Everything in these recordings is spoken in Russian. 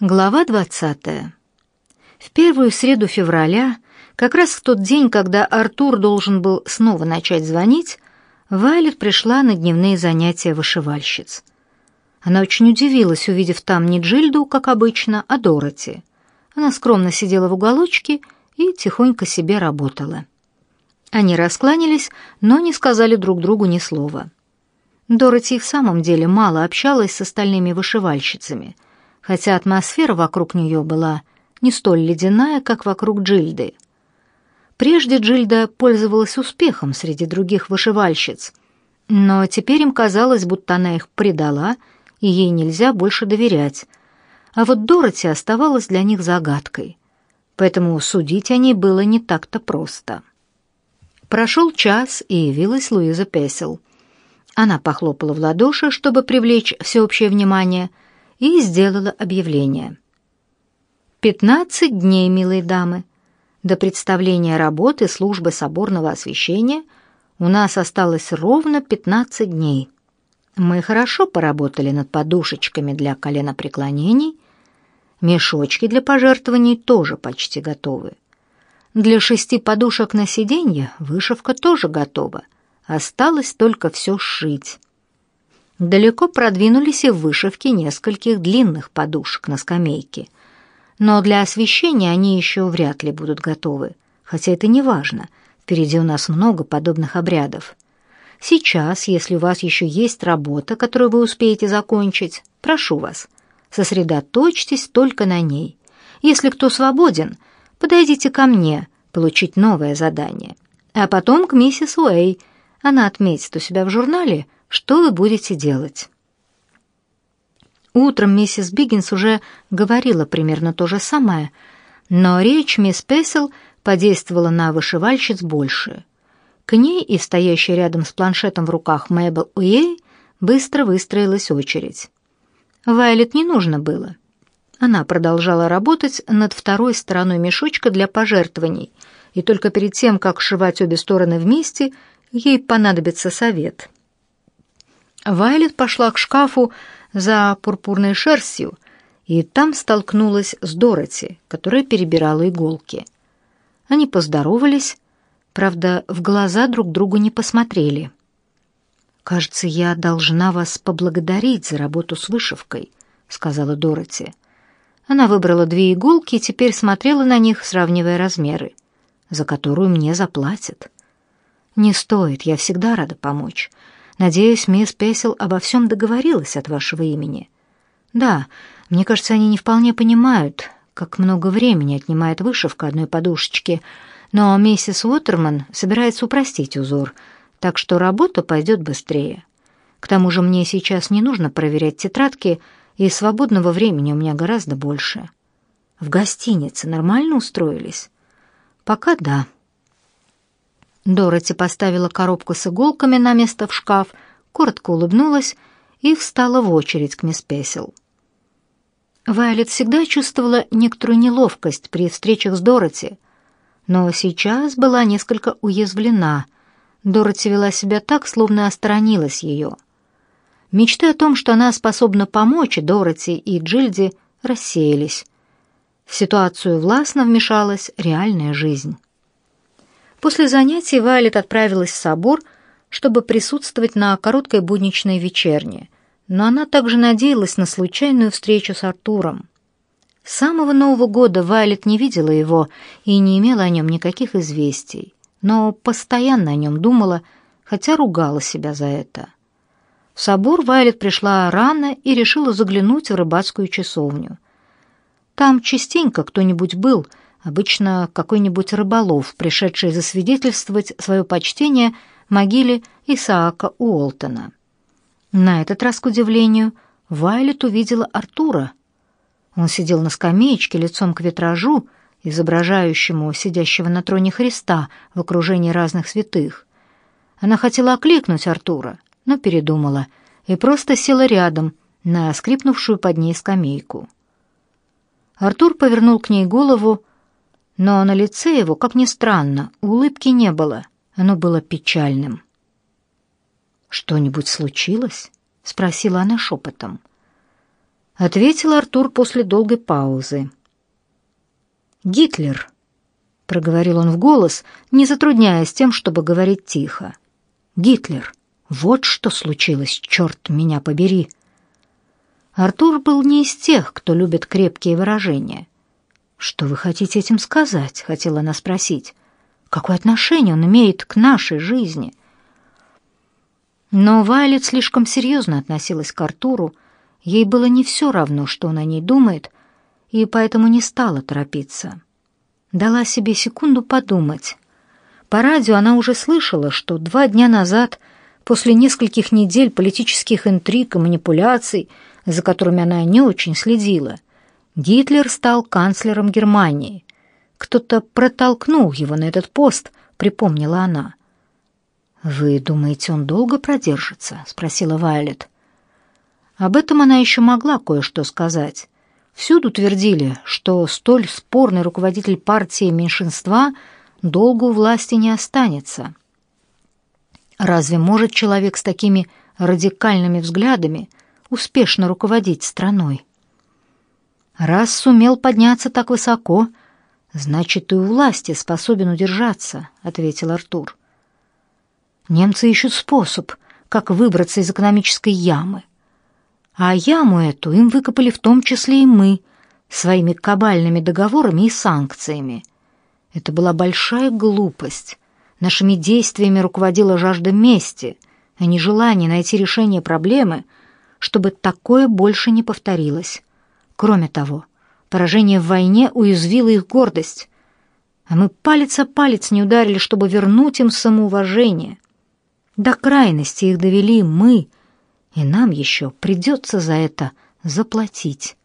Глава 20. В первую среду февраля, как раз в тот день, когда Артур должен был снова начать звонить, Вайлет пришла на дневные занятия вышивальщиц. Она очень удивилась, увидев там не Джильду, как обычно, а Дороти. Она скромно сидела в уголочке и тихонько себе работала. Они раскланялись, но не сказали друг другу ни слова. Дороти в самом деле мало общалась с остальными вышивальщицами — хотя атмосфера вокруг нее была не столь ледяная, как вокруг Джильды. Прежде Джильда пользовалась успехом среди других вышивальщиц, но теперь им казалось, будто она их предала, и ей нельзя больше доверять. А вот Дороти оставалась для них загадкой, поэтому судить о ней было не так-то просто. Прошел час, и явилась Луиза Песел. Она похлопала в ладоши, чтобы привлечь всеобщее внимание — и сделала объявление. «Пятнадцать дней, милые дамы. До представления работы службы соборного освящения у нас осталось ровно пятнадцать дней. Мы хорошо поработали над подушечками для коленопреклонений, мешочки для пожертвований тоже почти готовы. Для шести подушек на сиденье вышивка тоже готова, осталось только все сшить» далеко продвинулись и в вышивке нескольких длинных подушек на скамейке. Но для освещения они еще вряд ли будут готовы, хотя это не важно. Впереди у нас много подобных обрядов. Сейчас, если у вас еще есть работа, которую вы успеете закончить, прошу вас, сосредоточьтесь только на ней. Если кто свободен, подойдите ко мне получить новое задание. А потом к миссис Уэй. Она отметит у себя в журнале – что вы будете делать?» Утром миссис Биггинс уже говорила примерно то же самое, но речь мисс Песел подействовала на вышивальщиц больше. К ней и стоящей рядом с планшетом в руках Мэйбл Уэй быстро выстроилась очередь. Вайлет не нужно было. Она продолжала работать над второй стороной мешочка для пожертвований, и только перед тем, как сшивать обе стороны вместе, ей понадобится совет. Вайлет пошла к шкафу за пурпурной шерстью, и там столкнулась с Дороти, которая перебирала иголки. Они поздоровались, правда, в глаза друг другу не посмотрели. «Кажется, я должна вас поблагодарить за работу с вышивкой», — сказала Дороти. Она выбрала две иголки и теперь смотрела на них, сравнивая размеры, за которую мне заплатят. «Не стоит, я всегда рада помочь. Надеюсь, мисс Песел обо всем договорилась от вашего имени. Да, мне кажется, они не вполне понимают, как много времени отнимает вышивка одной подушечки, но миссис Уотерман собирается упростить узор, так что работа пойдет быстрее. К тому же мне сейчас не нужно проверять тетрадки, и свободного времени у меня гораздо больше. В гостинице нормально устроились? Пока да. Дороти поставила коробку с иголками на место в шкаф, коротко улыбнулась и встала в очередь к мисс Песел. Вайлет всегда чувствовала некоторую неловкость при встречах с Дороти, но сейчас была несколько уязвлена. Дороти вела себя так, словно осторонилась ее. Мечты о том, что она способна помочь Дороти и Джильде, рассеялись. В ситуацию властно вмешалась реальная жизнь. После занятий Вайлет отправилась в собор, чтобы присутствовать на короткой будничной вечерне, но она также надеялась на случайную встречу с Артуром. С самого Нового года Вайлет не видела его и не имела о нем никаких известий, но постоянно о нем думала, хотя ругала себя за это. В собор Вайлет пришла рано и решила заглянуть в рыбацкую часовню. Там частенько кто-нибудь был — обычно какой-нибудь рыболов, пришедший засвидетельствовать свое почтение могиле Исаака Уолтона. На этот раз, к удивлению, Вайлет увидела Артура. Он сидел на скамеечке лицом к витражу, изображающему сидящего на троне Христа в окружении разных святых. Она хотела окликнуть Артура, но передумала и просто села рядом на скрипнувшую под ней скамейку. Артур повернул к ней голову, но на лице его, как ни странно, улыбки не было. Оно было печальным. «Что-нибудь случилось?» — спросила она шепотом. ответил Артур после долгой паузы. Гитлер, проговорил он в голос, не затрудняясь тем, чтобы говорить тихо. Гитлер. Вот что случилось, черт меня побери. Артур был не из тех, кто любит крепкие выражения. Что вы хотите этим сказать? хотела она спросить. Какое отношение он имеет к нашей жизни? Но Вайлет слишком серьезно относилась к Артуру, ей было не все равно, что он о ней думает, и поэтому не стала торопиться. Дала себе секунду подумать. По радио она уже слышала, что два дня назад, после нескольких недель политических интриг и манипуляций, за которыми она не очень следила, Гитлер стал канцлером Германии. Кто-то протолкнул его на этот пост, припомнила она. «Вы думаете, он долго продержится?» — спросила Вайлет. Об этом она еще могла кое-что сказать. Всюду твердили, что столь спорный руководитель партии меньшинства долго у власти не останется. Разве может человек с такими радикальными взглядами успешно руководить страной? Раз сумел подняться так высоко, значит, и у власти способен удержаться, ответил Артур. Немцы ищут способ, как выбраться из экономической ямы. А яму эту им выкопали в том числе и мы, своими кабальными договорами и санкциями. Это была большая глупость. Нашими действиями руководила жажда мести, а не желание найти решение проблемы, чтобы такое больше не повторилось. Кроме того, поражение в войне уязвило их гордость, а мы палец о палец не ударили, чтобы вернуть им самоуважение. До крайности их довели мы, и нам еще придется за это заплатить.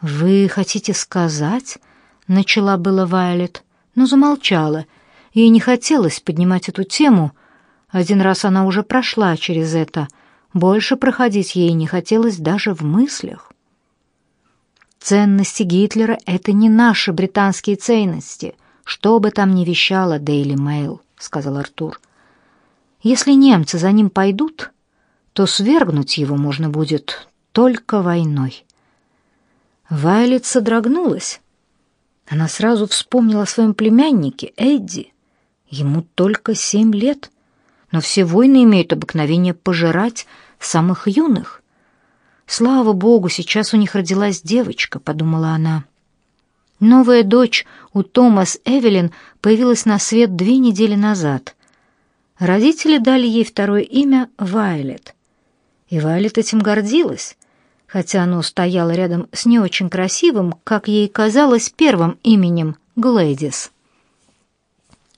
Вы хотите сказать, начала было Вайлет, но замолчала. Ей не хотелось поднимать эту тему. Один раз она уже прошла через это. Больше проходить ей не хотелось даже в мыслях. Ценности Гитлера это не наши британские ценности, что бы там ни вещало Daily Mail, сказал Артур. Если немцы за ним пойдут, то свергнуть его можно будет только войной. Вайлет содрогнулась. Она сразу вспомнила о своем племяннике Эдди. Ему только семь лет, но все войны имеют обыкновение пожирать самых юных. Слава богу, сейчас у них родилась девочка, подумала она. Новая дочь у Томас Эвелин появилась на свет две недели назад. Родители дали ей второе имя Вайлет. И Вайлет этим гордилась, хотя оно стояло рядом с не очень красивым, как ей казалось, первым именем Глэдис.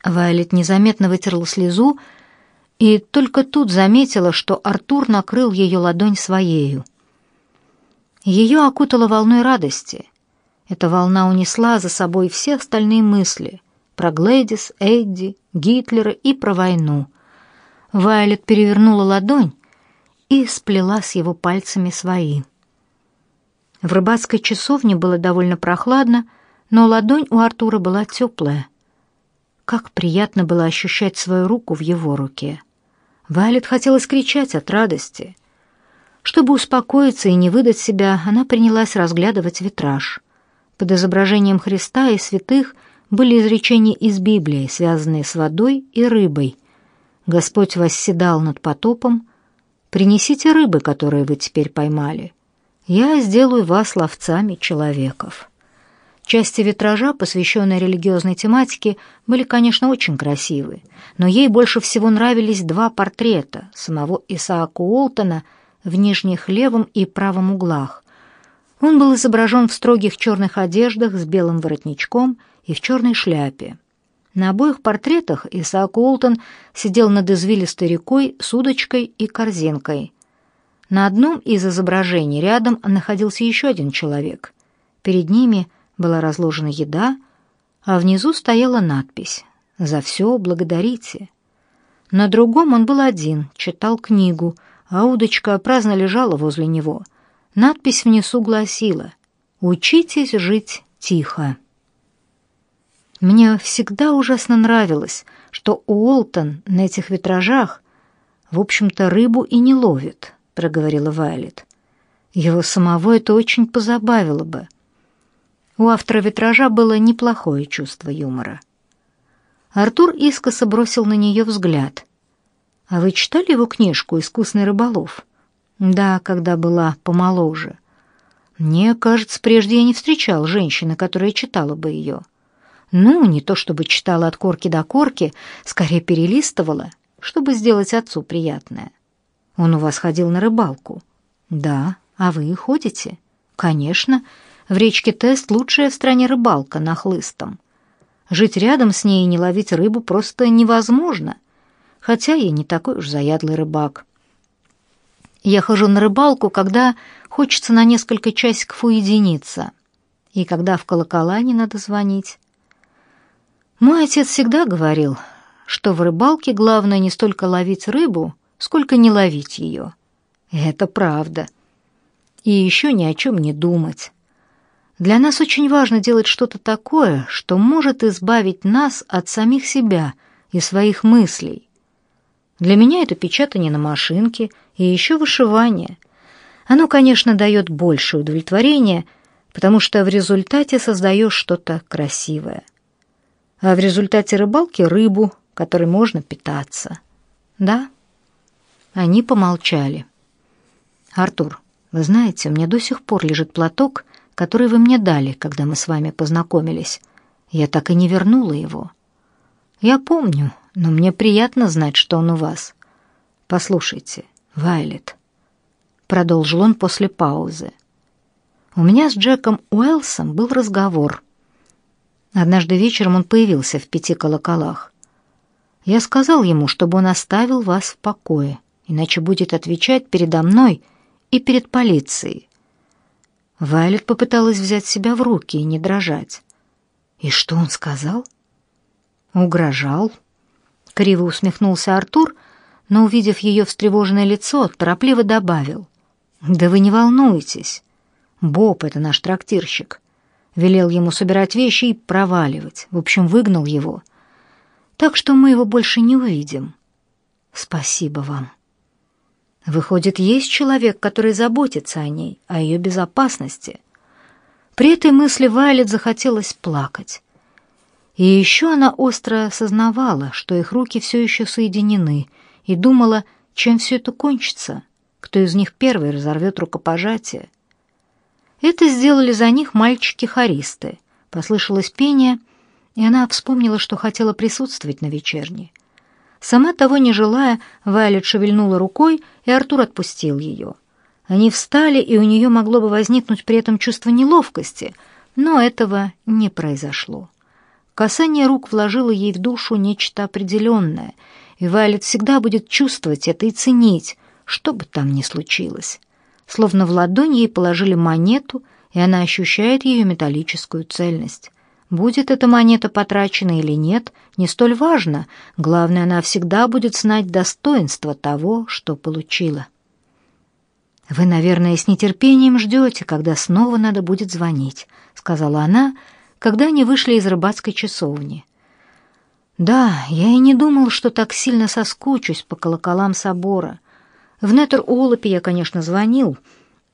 Вайлет незаметно вытерла слезу и только тут заметила, что Артур накрыл ее ладонь своею. Ее окутало волной радости. Эта волна унесла за собой все остальные мысли про Глэдис, Эдди, Гитлера и про войну. Вайлет перевернула ладонь и сплела с его пальцами свои. В рыбацкой часовне было довольно прохладно, но ладонь у Артура была теплая. Как приятно было ощущать свою руку в его руке. Вайлет хотелось кричать от радости. Чтобы успокоиться и не выдать себя, она принялась разглядывать витраж. Под изображением Христа и святых были изречения из Библии, связанные с водой и рыбой. Господь восседал над потопом, Принесите рыбы, которые вы теперь поймали. Я сделаю вас ловцами человеков. Части витража, посвященные религиозной тематике, были, конечно, очень красивы, но ей больше всего нравились два портрета самого Исаака Уолтона в нижних левом и правом углах. Он был изображен в строгих черных одеждах с белым воротничком и в черной шляпе. На обоих портретах Исаак Уолтон сидел над извилистой рекой с удочкой и корзинкой. На одном из изображений рядом находился еще один человек. Перед ними была разложена еда, а внизу стояла надпись «За все благодарите». На другом он был один, читал книгу, а удочка праздно лежала возле него. Надпись внизу гласила «Учитесь жить тихо». Мне всегда ужасно нравилось, что Уолтон на этих витражах, в общем-то, рыбу и не ловит, проговорила Вайлет. Его самого это очень позабавило бы. У автора витража было неплохое чувство юмора. Артур искоса бросил на нее взгляд. «А вы читали его книжку «Искусный рыболов»?» «Да, когда была помоложе». «Мне кажется, прежде я не встречал женщины, которая читала бы ее». «Ну, не то чтобы читала от корки до корки, скорее перелистывала, чтобы сделать отцу приятное». «Он у вас ходил на рыбалку?» «Да. А вы ходите?» «Конечно. В речке Тест лучшая в стране рыбалка на хлыстом. Жить рядом с ней и не ловить рыбу просто невозможно, хотя я не такой уж заядлый рыбак. Я хожу на рыбалку, когда хочется на несколько часиков уединиться, и когда в колокола не надо звонить. Мой отец всегда говорил, что в рыбалке главное не столько ловить рыбу, сколько не ловить ее. это правда. И еще ни о чем не думать. Для нас очень важно делать что-то такое, что может избавить нас от самих себя и своих мыслей. Для меня это печатание на машинке и еще вышивание. Оно, конечно, дает больше удовлетворения, потому что в результате создаешь что-то красивое. А в результате рыбалки рыбу, которой можно питаться. Да? Они помолчали. Артур, вы знаете, у меня до сих пор лежит платок, который вы мне дали, когда мы с вами познакомились. Я так и не вернула его. Я помню, но мне приятно знать, что он у вас. Послушайте, Вайлет, продолжил он после паузы. У меня с Джеком Уэлсом был разговор. Однажды вечером он появился в пяти колоколах. Я сказал ему, чтобы он оставил вас в покое, иначе будет отвечать передо мной и перед полицией. Вайлет попыталась взять себя в руки и не дрожать. И что он сказал? Угрожал. Криво усмехнулся Артур, но, увидев ее встревоженное лицо, торопливо добавил. «Да вы не волнуйтесь. Боб — это наш трактирщик. Велел ему собирать вещи и проваливать. В общем, выгнал его. Так что мы его больше не увидим. Спасибо вам». Выходит, есть человек, который заботится о ней, о ее безопасности. При этой мысли Вайлет захотелось плакать. И еще она остро осознавала, что их руки все еще соединены, и думала, чем все это кончится, кто из них первый разорвет рукопожатие. Это сделали за них мальчики-хористы. Послышалось пение, и она вспомнила, что хотела присутствовать на вечерней. Сама того не желая, Вайлет шевельнула рукой, и Артур отпустил ее. Они встали, и у нее могло бы возникнуть при этом чувство неловкости, но этого не произошло. Касание рук вложило ей в душу нечто определенное, и Вайлет всегда будет чувствовать это и ценить, что бы там ни случилось. Словно в ладонь ей положили монету, и она ощущает ее металлическую цельность. Будет эта монета потрачена или нет, не столь важно. Главное, она всегда будет знать достоинство того, что получила. «Вы, наверное, с нетерпением ждете, когда снова надо будет звонить», — сказала она, когда они вышли из рыбацкой часовни. «Да, я и не думал, что так сильно соскучусь по колоколам собора. В Нетер-Олопе я, конечно, звонил,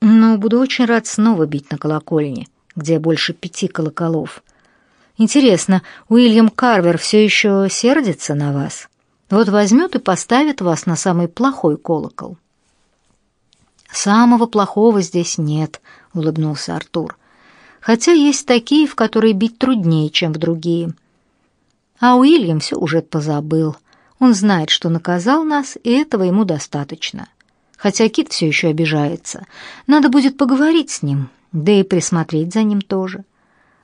но буду очень рад снова бить на колокольне, где больше пяти колоколов». Интересно, Уильям Карвер все еще сердится на вас? Вот возьмет и поставит вас на самый плохой колокол. Самого плохого здесь нет, улыбнулся Артур. Хотя есть такие, в которые бить труднее, чем в другие. А Уильям все уже позабыл. Он знает, что наказал нас, и этого ему достаточно. Хотя Кит все еще обижается. Надо будет поговорить с ним, да и присмотреть за ним тоже.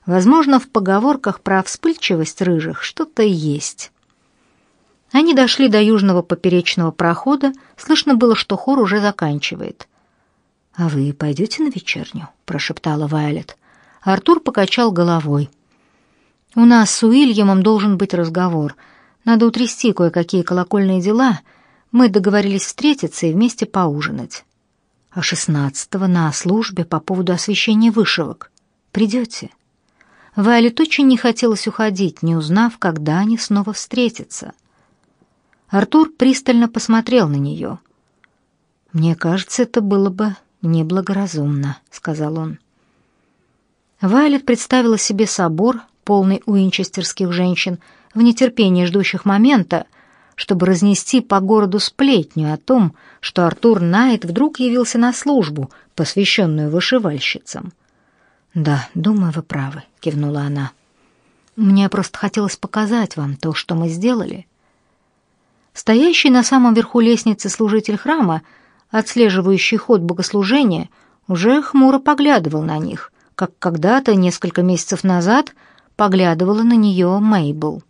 Возможно, в поговорках про вспыльчивость рыжих что-то есть. Они дошли до южного поперечного прохода, слышно было, что хор уже заканчивает. «А вы пойдете на вечерню?» — прошептала Вайлет. Артур покачал головой. «У нас с Уильямом должен быть разговор. Надо утрясти кое-какие колокольные дела. Мы договорились встретиться и вместе поужинать. А шестнадцатого на службе по поводу освещения вышивок. Придете?» Вайлет очень не хотелось уходить, не узнав, когда они снова встретятся. Артур пристально посмотрел на нее. «Мне кажется, это было бы неблагоразумно», — сказал он. Вайлет представила себе собор, полный уинчестерских женщин, в нетерпении ждущих момента, чтобы разнести по городу сплетню о том, что Артур Найт вдруг явился на службу, посвященную вышивальщицам. «Да, думаю, вы правы», — кивнула она. «Мне просто хотелось показать вам то, что мы сделали». Стоящий на самом верху лестницы служитель храма, отслеживающий ход богослужения, уже хмуро поглядывал на них, как когда-то, несколько месяцев назад, поглядывала на нее Мейбл.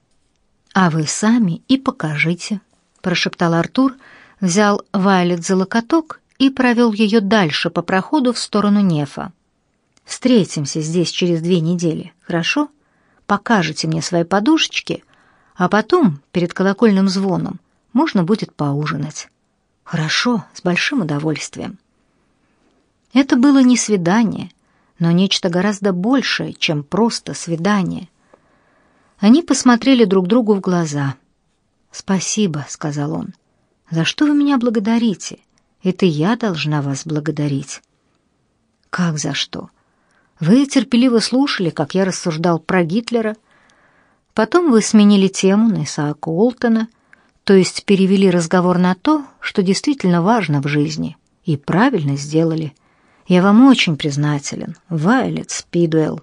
«А вы сами и покажите», — прошептал Артур, взял Вайлет за локоток и провел ее дальше по проходу в сторону Нефа. Встретимся здесь через две недели, хорошо? Покажете мне свои подушечки, а потом, перед колокольным звоном, можно будет поужинать. Хорошо, с большим удовольствием. Это было не свидание, но нечто гораздо большее, чем просто свидание. Они посмотрели друг другу в глаза. «Спасибо», — сказал он. «За что вы меня благодарите? Это я должна вас благодарить». «Как за что?» Вы терпеливо слушали, как я рассуждал про Гитлера. Потом вы сменили тему на Исаака Уолтона, то есть перевели разговор на то, что действительно важно в жизни, и правильно сделали. Я вам очень признателен, Вайлет Спидуэлл.